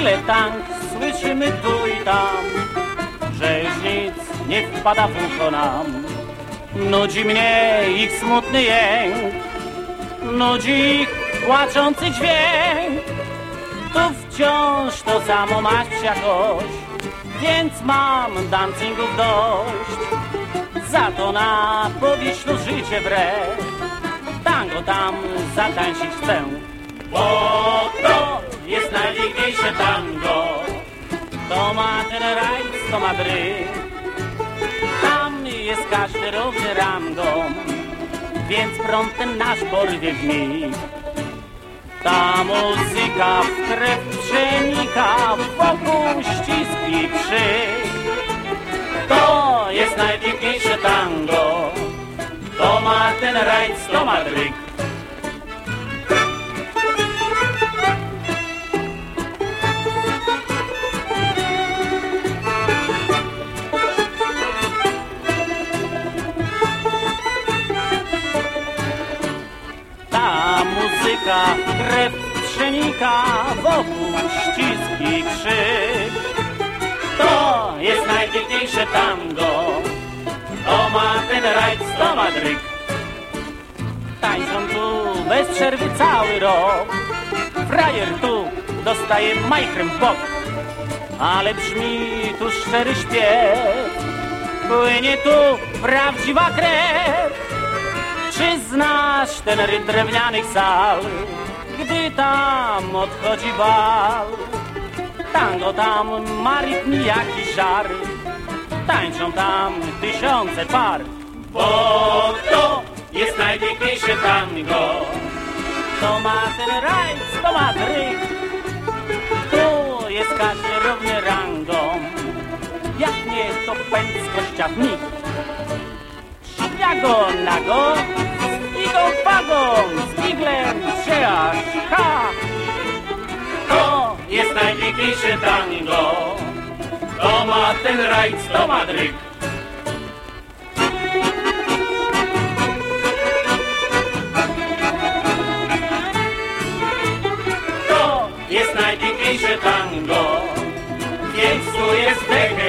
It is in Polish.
Tyle tank słyszymy tu i tam, że już nic nie wpada w ucho nam. Nudzi mnie ich smutny jęk, nudzi ich płaczący dźwięk. Tu wciąż to samo masz jakoś, więc mam dancingów dość. Za to na powiślu życie wre, tango tam zatańczyć chcę. Bo najpiękniejsze tango, to ma ten rajc, to ma dryg. Tam jest każdy równy rangą, więc prąd ten nasz porwie w mig. Ta muzyka w krew przenika, wokół ścisk i. To jest najpiękniejsze tango, to ma ten rajc, to ma muzyka krew przenika wokół ścisk i krzyk. To jest najpiękniejsze tango, to ma ten rajc, to ma dryg. Tańczą tu bez przerwy cały rok, frajer tu dostaje majchrem w bok, ale brzmi tu szczery śpiew, płynie tu prawdziwa krew. Ten rytm drewnianych sal, gdy tam odchodzi bal? Tango tam ma rytm jaki żar, tańczą tam tysiące par. Bo to jest najpiękniejsze tango, to ma ten rajc, to ma dryg. Tu jest każdy równie rangą, jak nie to pęd z kościa w mig. Jago nago, z igą wagą, z iglem się aż ha. To jest najpiękniejsze tango, to ma ten rajc, to ma. To jest najpiękniejsze tango, więc tu jest trza.